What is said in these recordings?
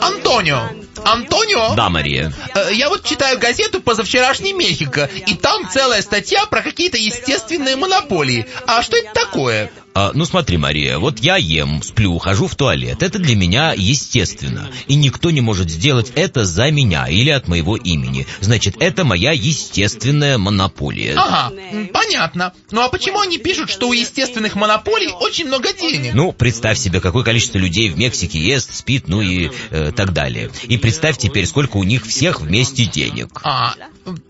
Антонио! Антонио! Да, Мария. Э, Я вот читаю газету «Позавчерашний Мехико», и там целая статья про какие-то естественные монополии. А что это такое? А, ну смотри, Мария, вот я ем, сплю, хожу в туалет. Это для меня естественно. И никто не может сделать это за меня или от моего имени. Значит, это моя естественная монополия. Ага, понятно. Ну а почему они пишут, что у естественных монополий очень много денег? Ну, представь себе, какое количество людей в Мексике ест, спит, ну и э, так далее. И представь теперь, сколько у них всех вместе денег. А,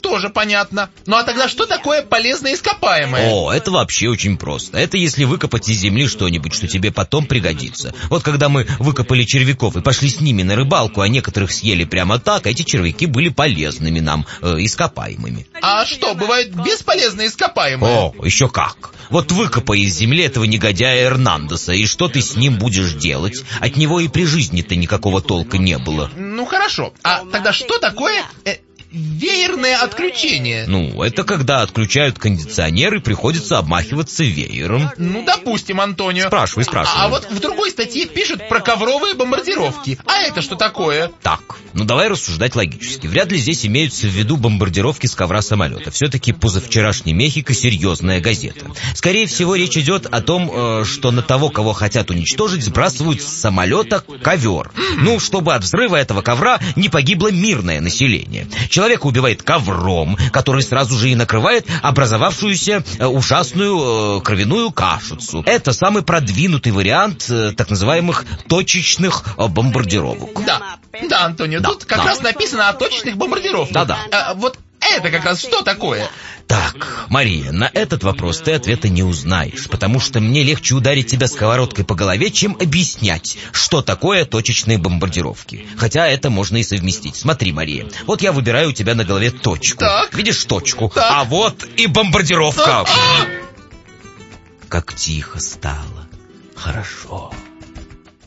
тоже понятно. Ну а тогда что такое полезное ископаемое? О, это вообще очень просто. Это если выкопать из земли что-нибудь, что тебе потом пригодится. Вот когда мы выкопали червяков и пошли с ними на рыбалку, а некоторых съели прямо так, эти червяки были полезными нам, э, ископаемыми. А что, бывают бесполезные ископаемые? О, еще как. Вот выкопай из земли этого негодяя Эрнандеса, и что ты с ним будешь делать? От него и при жизни-то никакого толка не было. Ну хорошо. А тогда что такое э, веерное отключение? Ну, это когда отключают кондиционер и приходится обмахиваться веером. Ну, допустим, Антонио. Спрашивай, спрашивай. А вот в другой статье пишут про ковровые бомбардировки. А это что такое? Так, ну давай рассуждать логически. Вряд ли здесь имеются в виду бомбардировки с ковра самолета. Все-таки позавчерашний Мехико серьезная газета. Скорее всего, речь идет о том, э, что на того, кого хотят уничтожить, сбрасывают с самолета ковер. Ну, чтобы от взрыва этого ковра не погибло мирное население. Человека убивает ковром, который сразу же и накрывает образовавшуюся э, ужасную э, кровяную кашицу. Это самый продвинутый вариант э, так называемых точечных бомбардировок. Да, да, Антонио, Да, тут как да. раз написано о точечных бомбардировках. Да-да. А, вот это как раз что такое? Так, Мария, на этот вопрос ты ответа не узнаешь, потому что мне легче ударить тебя сковородкой по голове, чем объяснять, что такое точечные бомбардировки. Хотя это можно и совместить. Смотри, Мария, вот я выбираю у тебя на голове точку. Так. Видишь точку? Так. А вот и бомбардировка. А! Как тихо стало. Хорошо.